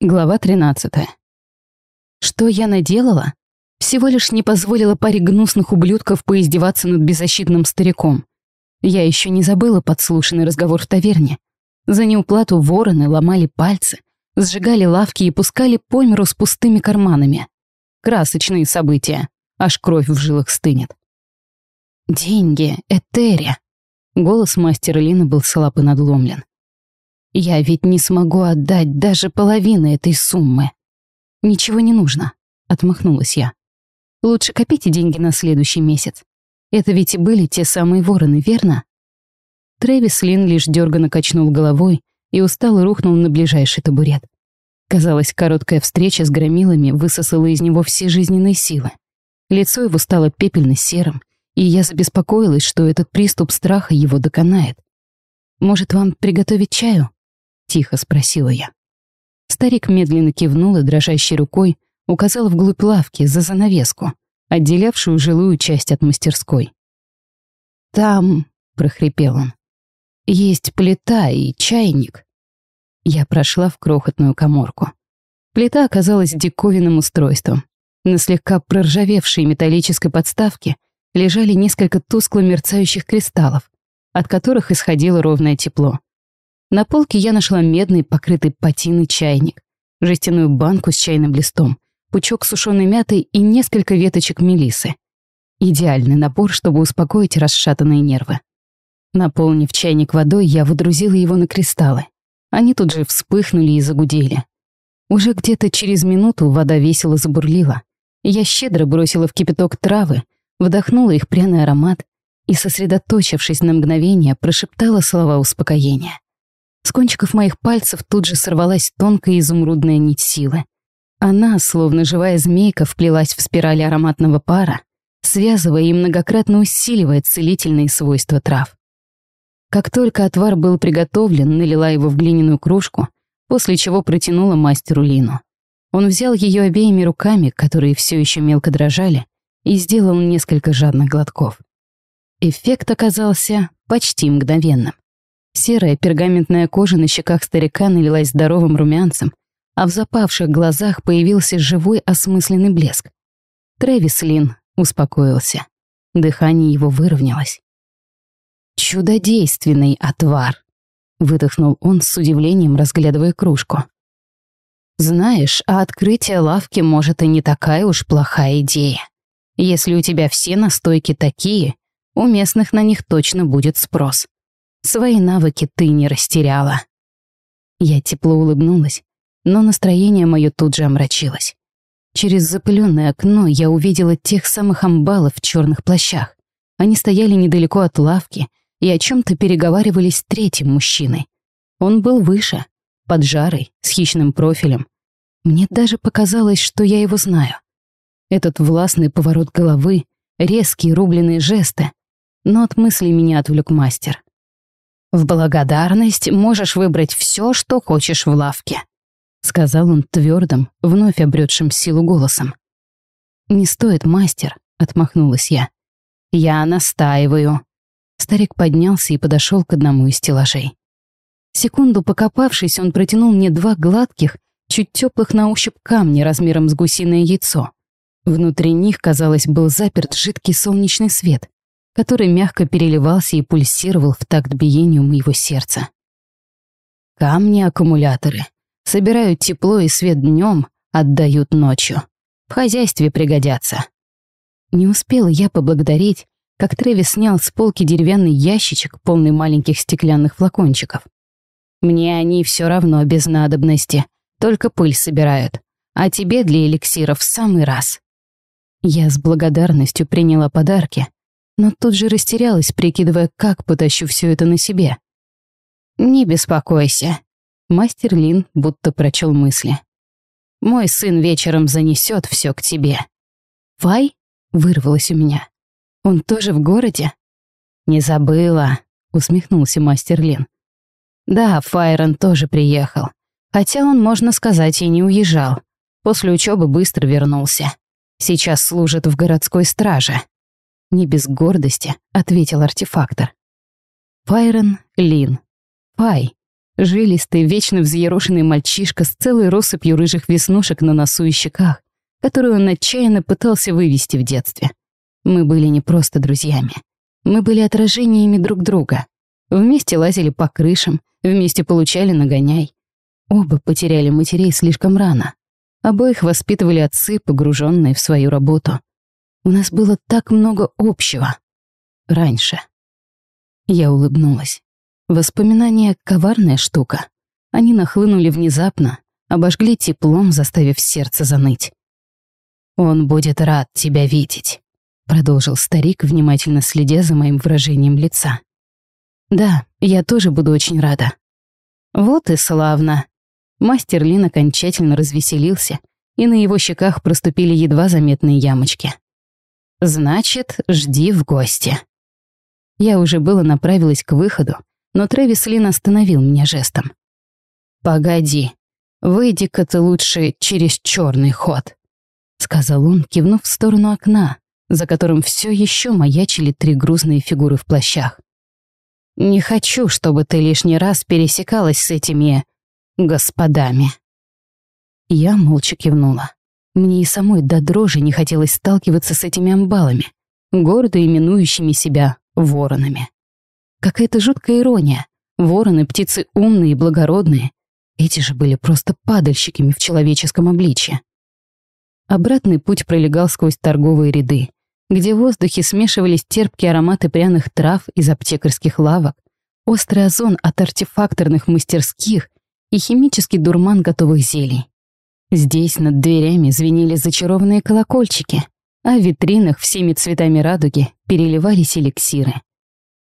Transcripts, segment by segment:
Глава 13. Что я наделала? Всего лишь не позволила паре гнусных ублюдков поиздеваться над беззащитным стариком. Я еще не забыла подслушанный разговор в таверне. За неуплату вороны ломали пальцы, сжигали лавки и пускали по миру с пустыми карманами. Красочные события, аж кровь в жилах стынет. «Деньги, Этери!» Голос мастера Лина был слаб и надломлен. Я ведь не смогу отдать даже половины этой суммы. Ничего не нужно, отмахнулась я. Лучше копите деньги на следующий месяц. Это ведь и были те самые вороны, верно? Трэвис Лин лишь дёрганно качнул головой и устало рухнул на ближайший табурет. Казалось, короткая встреча с громилами высосала из него все жизненные силы. Лицо его стало пепельно-серым, и я забеспокоилась, что этот приступ страха его доконает. «Может, вам приготовить чаю?» — тихо спросила я. Старик медленно кивнул и дрожащей рукой указал вглубь лавки за занавеску, отделявшую жилую часть от мастерской. «Там», — прохрипел он, — «есть плита и чайник». Я прошла в крохотную коморку. Плита оказалась диковинным устройством. На слегка проржавевшей металлической подставке лежали несколько тускло мерцающих кристаллов, от которых исходило ровное тепло. На полке я нашла медный, покрытый патиной чайник, жестяную банку с чайным листом, пучок сушеной мяты и несколько веточек мелисы. Идеальный набор, чтобы успокоить расшатанные нервы. Наполнив чайник водой, я выдрузила его на кристаллы. Они тут же вспыхнули и загудели. Уже где-то через минуту вода весело забурлила. Я щедро бросила в кипяток травы, вдохнула их пряный аромат и, сосредоточившись на мгновение, прошептала слова успокоения. С кончиков моих пальцев тут же сорвалась тонкая изумрудная нить силы. Она, словно живая змейка, вплелась в спираль ароматного пара, связывая и многократно усиливая целительные свойства трав. Как только отвар был приготовлен, налила его в глиняную кружку, после чего протянула мастеру Лину. Он взял ее обеими руками, которые все еще мелко дрожали, и сделал несколько жадных глотков. Эффект оказался почти мгновенным. Серая пергаментная кожа на щеках старика налилась здоровым румянцем, а в запавших глазах появился живой осмысленный блеск. Трэвис Лин успокоился. Дыхание его выровнялось. «Чудодейственный отвар», — выдохнул он с удивлением, разглядывая кружку. «Знаешь, а открытие лавки может и не такая уж плохая идея. Если у тебя все настойки такие, у местных на них точно будет спрос. Свои навыки ты не растеряла. Я тепло улыбнулась, но настроение мое тут же омрачилось. Через запыленное окно я увидела тех самых амбалов в черных плащах. Они стояли недалеко от лавки и о чем-то переговаривались с третьим мужчиной. Он был выше, поджарый, с хищным профилем. Мне даже показалось, что я его знаю. Этот властный поворот головы, резкие рубленые жесты. Но от мыслей меня отвлек мастер. В благодарность можешь выбрать все, что хочешь в лавке», — сказал он твердым, вновь обретшим силу голосом. «Не стоит, мастер», — отмахнулась я. «Я настаиваю». Старик поднялся и подошел к одному из стеллажей. Секунду покопавшись, он протянул мне два гладких, чуть теплых на ощупь камня размером с гусиное яйцо. Внутри них, казалось, был заперт жидкий солнечный свет который мягко переливался и пульсировал в такт биению моего сердца. Камни-аккумуляторы собирают тепло и свет днем, отдают ночью. В хозяйстве пригодятся. Не успела я поблагодарить, как Трэвис снял с полки деревянный ящичек, полный маленьких стеклянных флакончиков. Мне они все равно без надобности, только пыль собирают, а тебе для эликсиров в самый раз. Я с благодарностью приняла подарки, но тут же растерялась, прикидывая, как потащу все это на себе. «Не беспокойся», — мастер Лин будто прочел мысли. «Мой сын вечером занесет все к тебе». «Фай?» — вырвалось у меня. «Он тоже в городе?» «Не забыла», — усмехнулся мастер Лин. «Да, Файрон тоже приехал. Хотя он, можно сказать, и не уезжал. После учебы быстро вернулся. Сейчас служит в городской страже». Не без гордости, ответил артефактор. Файрон Лин. Фай. Жилистый, вечно взъерошенный мальчишка с целой россыпью рыжих веснушек на носу и щеках, которую он отчаянно пытался вывести в детстве. Мы были не просто друзьями. Мы были отражениями друг друга. Вместе лазили по крышам, вместе получали нагоняй. Оба потеряли матерей слишком рано. Обоих воспитывали отцы, погруженные в свою работу. У нас было так много общего. Раньше. Я улыбнулась. Воспоминания — коварная штука. Они нахлынули внезапно, обожгли теплом, заставив сердце заныть. «Он будет рад тебя видеть», — продолжил старик, внимательно следя за моим выражением лица. «Да, я тоже буду очень рада». «Вот и славно». Мастер Лин окончательно развеселился, и на его щеках проступили едва заметные ямочки. «Значит, жди в гости». Я уже было направилась к выходу, но Трэвис Лин остановил меня жестом. «Погоди, выйди-ка ты лучше через черный ход», — сказал он, кивнув в сторону окна, за которым все еще маячили три грузные фигуры в плащах. «Не хочу, чтобы ты лишний раз пересекалась с этими... господами». Я молча кивнула. Мне и самой до дрожи не хотелось сталкиваться с этими амбалами, гордо именующими себя воронами. Какая-то жуткая ирония. Вороны — птицы умные и благородные. Эти же были просто падальщиками в человеческом обличье. Обратный путь пролегал сквозь торговые ряды, где в воздухе смешивались терпкие ароматы пряных трав из аптекарских лавок, острый озон от артефакторных мастерских и химический дурман готовых зелий. Здесь над дверями звенели зачарованные колокольчики, а в витринах всеми цветами радуги переливались эликсиры.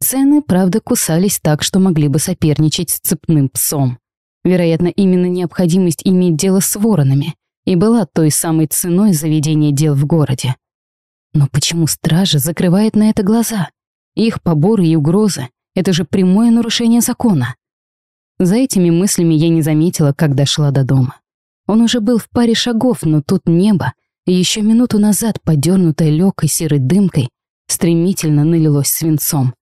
Цены, правда, кусались так, что могли бы соперничать с цепным псом. Вероятно, именно необходимость иметь дело с воронами и была той самой ценой заведения дел в городе. Но почему стража закрывает на это глаза? Их поборы и угрозы — это же прямое нарушение закона. За этими мыслями я не заметила, как дошла до дома. Он уже был в паре шагов, но тут небо, еще минуту назад подернутое легкой серой дымкой, стремительно налилось свинцом.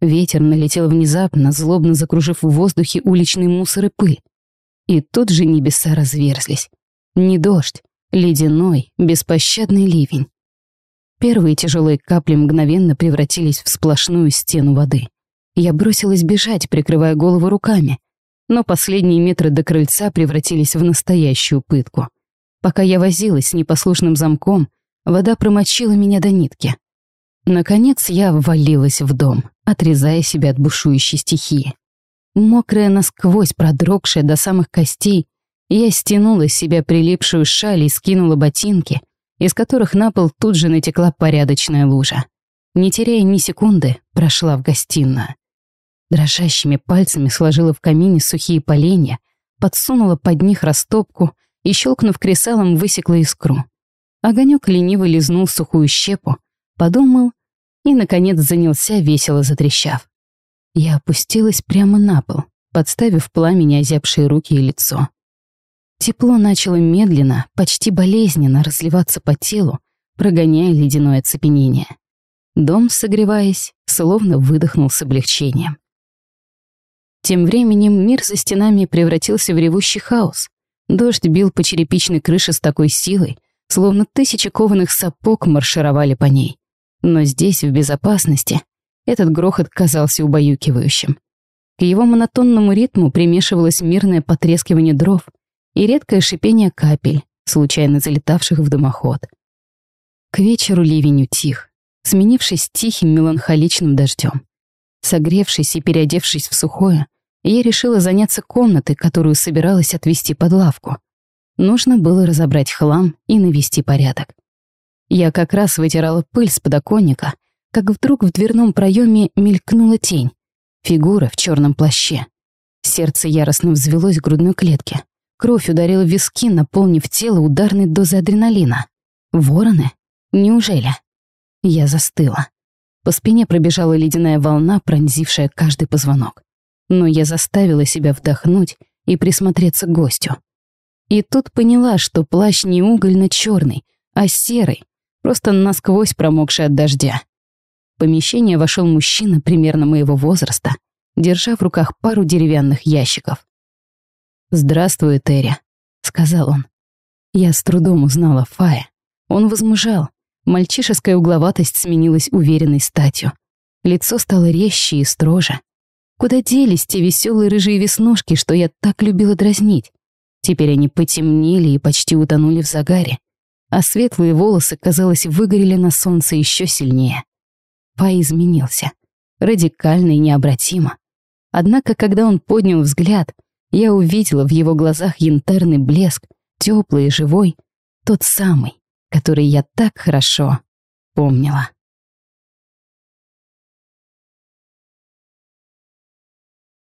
Ветер налетел внезапно, злобно закружив в воздухе уличный мусор и пыль. И тут же небеса разверзлись. Не дождь, ледяной, беспощадный ливень. Первые тяжелые капли мгновенно превратились в сплошную стену воды. Я бросилась бежать, прикрывая голову руками, но последние метры до крыльца превратились в настоящую пытку. Пока я возилась с непослушным замком, вода промочила меня до нитки. Наконец я ввалилась в дом, отрезая себя от бушующей стихии. Мокрая насквозь, продрогшая до самых костей, я стянула с себя прилипшую шаль и скинула ботинки, из которых на пол тут же натекла порядочная лужа. Не теряя ни секунды, прошла в гостиную. Дрожащими пальцами сложила в камине сухие поленья, подсунула под них растопку и, щелкнув кресалом, высекла искру. Огонек лениво лизнул сухую щепу, подумал и, наконец, занялся, весело затрещав. Я опустилась прямо на пол, подставив пламени озябшие руки и лицо. Тепло начало медленно, почти болезненно разливаться по телу, прогоняя ледяное оцепенение. Дом, согреваясь, словно выдохнул с облегчением. Тем временем мир за стенами превратился в ревущий хаос. Дождь бил по черепичной крыше с такой силой, словно тысячи кованых сапог маршировали по ней. Но здесь, в безопасности, этот грохот казался убаюкивающим. К его монотонному ритму примешивалось мирное потрескивание дров и редкое шипение капель, случайно залетавших в дымоход. К вечеру ливень утих, сменившись тихим меланхоличным дождем. Согревшись и переодевшись в сухое, я решила заняться комнатой, которую собиралась отвести под лавку. Нужно было разобрать хлам и навести порядок. Я как раз вытирала пыль с подоконника, как вдруг в дверном проеме мелькнула тень. Фигура в черном плаще. Сердце яростно взвелось в грудной клетке. Кровь ударила в виски, наполнив тело ударной дозой адреналина. Вороны? Неужели? Я застыла. По спине пробежала ледяная волна, пронзившая каждый позвонок но я заставила себя вдохнуть и присмотреться к гостю. И тут поняла, что плащ не угольно черный а серый, просто насквозь промокший от дождя. В помещение вошел мужчина примерно моего возраста, держа в руках пару деревянных ящиков. «Здравствуй, Терри», — сказал он. Я с трудом узнала Фая. Он возмужал. Мальчишеская угловатость сменилась уверенной статью. Лицо стало резче и строже. Куда делись те веселые рыжие веснушки, что я так любила дразнить? Теперь они потемнели и почти утонули в загаре, а светлые волосы, казалось, выгорели на солнце еще сильнее. Фай изменился. Радикально и необратимо. Однако, когда он поднял взгляд, я увидела в его глазах янтарный блеск, теплый и живой, тот самый, который я так хорошо помнила.